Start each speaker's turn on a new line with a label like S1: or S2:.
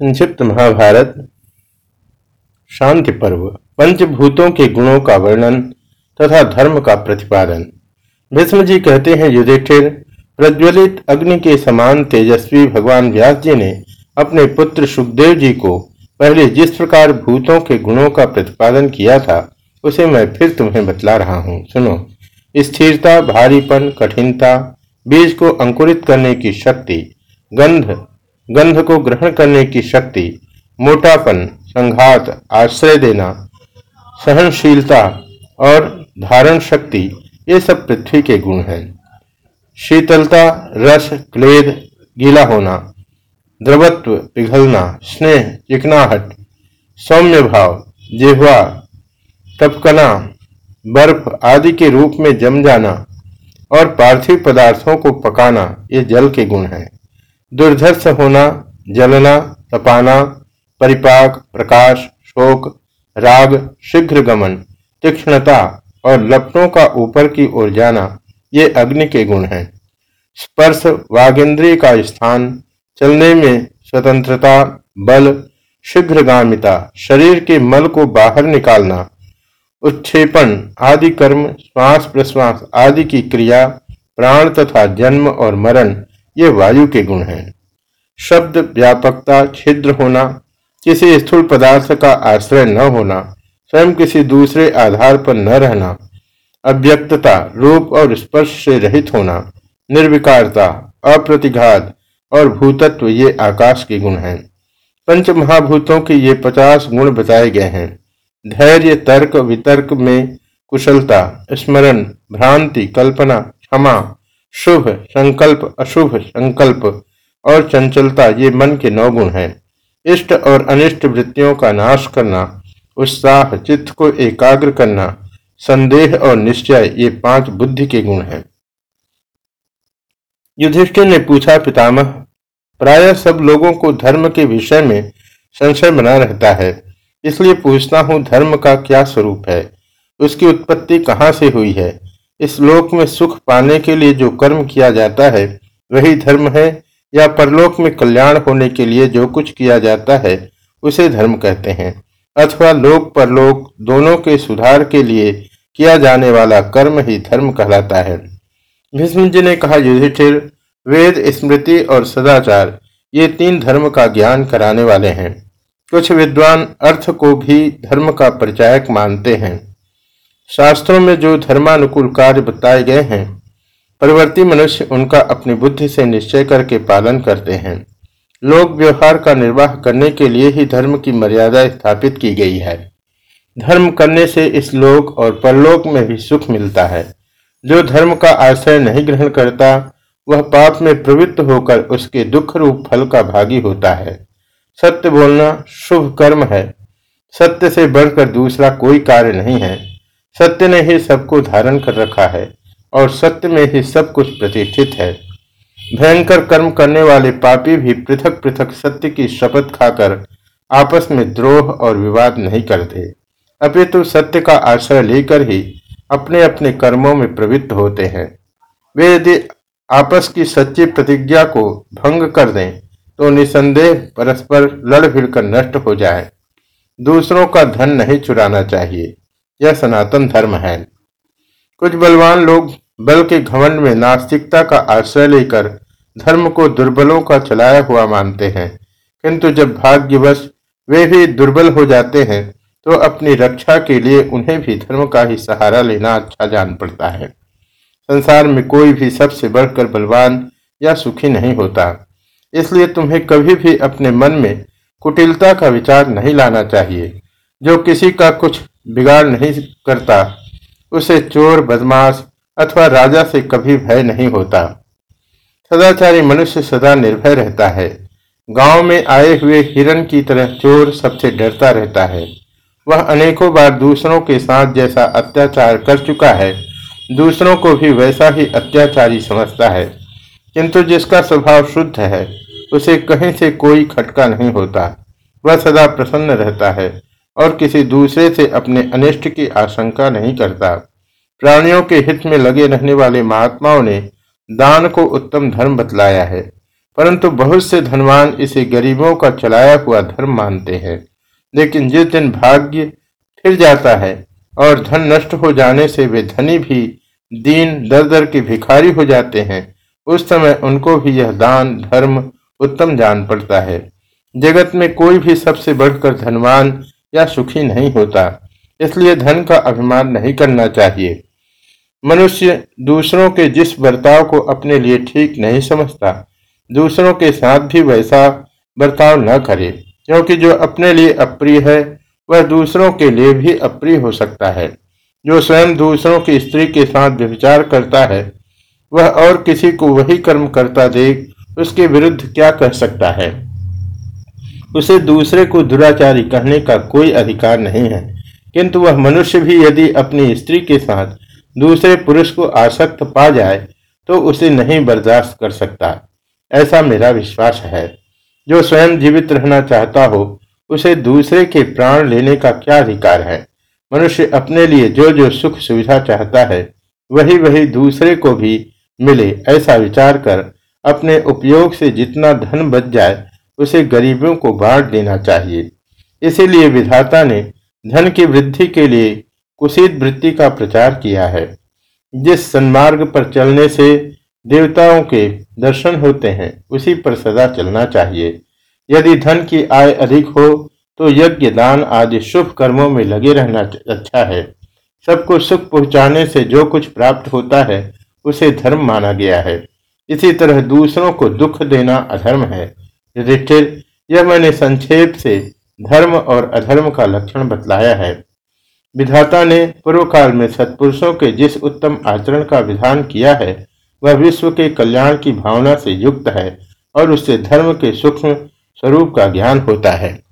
S1: संक्षिप्त महाभारत शांति पर्व, पंचभूतों के गुणों का वर्णन तथा धर्म का प्रतिपादन। भीष्म जी कहते हैं, युधिष्ठिर, प्रज्वलित अग्नि के समान तेजस्वी भगवान व्यास जी ने अपने पुत्र सुखदेव जी को पहले जिस प्रकार भूतों के गुणों का प्रतिपादन किया था, उसे मैं फिर तुम्हें बतला रहा हूँ। सुनो, स्थिरता, भारीपन, कठिनता, बीज को अंकुरित करने की शक्ति, गंध गंध को ग्रहण करने की शक्ति, मोटापन, संघात, आश्रय देना, सहनशीलता और धारण शक्ति, ये सब पृथ्वी के गुण हैं। शीतलता, रस, क्लेद, गीला होना, द्रवत्व पिघलना, स्नेह, चिकनाहट, सौम्य भाव, जिह्वा, तपकना, बर्फ़ आदि के रूप में जम जाना और पार्थिव पदार्थों को पकाना, ये जल के गुण हैं। दुर्धर्ष होना, जलना, तपाना, परिपाक, प्रकाश, शोक, राग, शीघ्र गमन, तीक्ष्णता और लपटों का ऊपर की ओर जाना, ये अग्नि के गुण हैं। स्पर्श वागेंद्रिय का स्थान, चलने में स्वतंत्रता, बल, शीघ्रगामिता, शरीर के मल को बाहर निकालना उत्क्षेपण आदि कर्म, श्वास प्रश्वास आदि की क्रिया, प्राण तथा जन्म और मरण ये वायु के गुण हैं। शब्द, व्यापकता, छिद्र होना, किसी स्थूल पदार्थ का आश्रय न होना, स्वयं किसी दूसरे आधार पर न रहना, अव्यक्तता, रूप और स्पर्श से रहित होना, निर्विकारता, अप्रतिघात और भूतत्व ये आकाश के गुण हैं। पंच महाभूतों के ये पचास गुण बताए गए हैं। धैर्य, तर्क, वितर्क में कुशलता, स्मरण, भ्रांति, कल्पना, क्षमा शुभ संकल्प, अशुभ संकल्प और चंचलता, ये मन के नौ गुण हैं। इष्ट और अनिष्ट वृत्तियों का नाश करना, उत्साह, चित्त को एकाग्र करना, संदेह और निश्चय, ये पाँच बुद्धि के गुण हैं। युधिष्ठिर ने पूछा, पितामह, प्राय सब लोगों को धर्म के विषय में संशय बना रहता है, इसलिए पूछता हूँ, धर्म का क्या स्वरूप है? उसकी उत्पत्ति कहाँ से हुई है? इस लोक में सुख पाने के लिए जो कर्म किया जाता है, वही धर्म है, या परलोक में कल्याण होने के लिए जो कुछ किया जाता है, उसे धर्म कहते हैं। अथवा लोक, परलोक दोनों के सुधार के लिए किया जाने वाला कर्म ही धर्म कहलाता है। भीष्म जी ने कहा, युधिष्ठिर, वेद, स्मृति और सदाचार, ये तीन धर्म का ज्ञान कराने वाले हैं। कुछ विद्वान अर्थ को भी धर्म का परिचायक मानते हैं। शास्त्रों में जो धर्मानुकूल कार्य बताए गए हैं परिवर्ती मनुष्य उनका अपनी बुद्धि से निश्चय करके पालन करते हैं। लोक व्यवहार का निर्वाह करने के लिए ही धर्म की मर्यादा स्थापित की गई है। धर्म करने से इस लोक और परलोक में भी सुख मिलता है। जो धर्म का आश्रय नहीं ग्रहण करता, वह पाप में प्रवृत्त होकर उसके दुख रूप फल का भागी होता है। सत्य बोलना शुभ कर्म है। सत्य से बढ़कर दूसरा कोई कार्य नहीं है। सत्य ने ही सबको धारण कर रखा है और सत्य में ही सब कुछ प्रतिष्ठित है। भयंकर कर्म करने वाले पापी भी पृथक पृथक सत्य की शपथ खाकर आपस में द्रोह और विवाद नहीं करते। अपितु सत्य का आश्रय लेकर ही अपने अपने कर्मों में प्रवृत्त होते हैं। वे यदि आपस की सच्ची प्रतिज्ञा को भंग कर दें तो निसंदेह परस्पर लड़ भिड़कर नष्ट हो जाए। दूसरों का धन नहीं चुराना चाहिए। यह सनातन धर्म है। कुछ बलवान लोग बल के घमंड में नास्तिकता का आश्रय लेकर धर्म को दुर्बलों का चलाया हुआ मानते हैं। किंतु जब भाग्यवश वे भी दुर्बल हो जाते हैं तो अपनी रक्षा के लिए उन्हें भी धर्म का ही सहारा लेना अच्छा जान पड़ता है। संसार में कोई भी सबसे बढ़कर बलवान या सुखी नहीं होता। इसलिए तुम्हें कभी भी अपने मन में कुटिलता का विचार नहीं लाना चाहिए। जो किसी का कुछ बिगाड़ नहीं करता। उसे चोर, बदमाश अथवा राजा से कभी भय नहीं होता। सदाचारी मनुष्य सदा निर्भय रहता है। गाँव में आए हुए हिरण की तरह चोर सबसे डरता रहता है। वह अनेकों बार दूसरों के साथ जैसा अत्याचार कर चुका है, दूसरों को भी वैसा ही अत्याचारी समझता है। किंतु जिसका स्वभाव शुद्ध है, उसे कहीं से कोई खटका नहीं होता। वह सदा प्रसन्न रहता है। और किसी दूसरे से अपने अनिष्ट की आशंका नहीं करता। प्राणियों के हित में लगे रहने वाले महात्माओं ने दान को उत्तम धर्म बतलाया है, परंतु बहुत से धनवान इसे गरीबों का चलाया हुआ धर्म मानते हैं। लेकिन जिस दिन भाग्य फिर जाता है और धन नष्ट हो जाने से वे धनी भी दीन दर दर के भिखारी हो जाते हैं, उस समय उनको भी यह दान, धर्म उत्तम जान पड़ता है। जगत में कोई भी सबसे बढ़कर धनवान या सुखी नहीं होता। इसलिए धन का अभिमान नहीं करना चाहिए। मनुष्य दूसरों के जिस बर्ताव को अपने लिए ठीक नहीं समझता, दूसरों के साथ भी वैसा बर्ताव न करे, क्योंकि जो अपने लिए अप्रिय है, वह दूसरों के लिए भी अप्रिय हो सकता है। जो स्वयं दूसरों की स्त्री के साथ व्यभिचार करता है, वह और किसी को वही कर्म करता देख, उसके विरुद्ध क्या कह सकता है? उसे दूसरे को दुराचारी कहने का कोई अधिकार नहीं है। किंतु वह मनुष्य भी यदि अपनी स्त्री के साथ दूसरे पुरुष को आसक्त पा जाए तो उसे नहीं बर्दाश्त कर सकता। ऐसा मेरा विश्वास है। जो स्वयं जीवित रहना चाहता हो, उसे दूसरे के प्राण लेने का क्या अधिकार है? मनुष्य अपने लिए जो जो सुख सुविधा चाहता है वही वही दूसरे को भी मिले ऐसा विचार कर अपने उपयोग से जितना धन बच जाए उसे गरीबों को बांट देना चाहिए। इसीलिए विधाता ने धन की वृद्धि के लिए कुशीत वृत्ति का प्रचार किया है, जिस सन्मार्ग पर चलने से देवताओं के दर्शन होते हैं, उसी पर सदा चलना चाहिए। यदि धन की आय अधिक हो तो यज्ञ, दान आदि शुभ कर्मों में लगे रहना अच्छा है। सबको सुख पहुँचाने से जो कुछ प्राप्त होता है, उसे धर्म माना गया है। इसी तरह दूसरों को दुख देना अधर्म है। युधिष्ठिर यह मैंने संक्षेप से धर्म और अधर्म का लक्षण बतलाया है। विधाता ने पूर्व काल में सत्पुरुषों के जिस उत्तम आचरण का विधान किया है, वह विश्व के कल्याण की भावना से युक्त है और उससे धर्म के सूक्ष्म स्वरूप का ज्ञान होता है।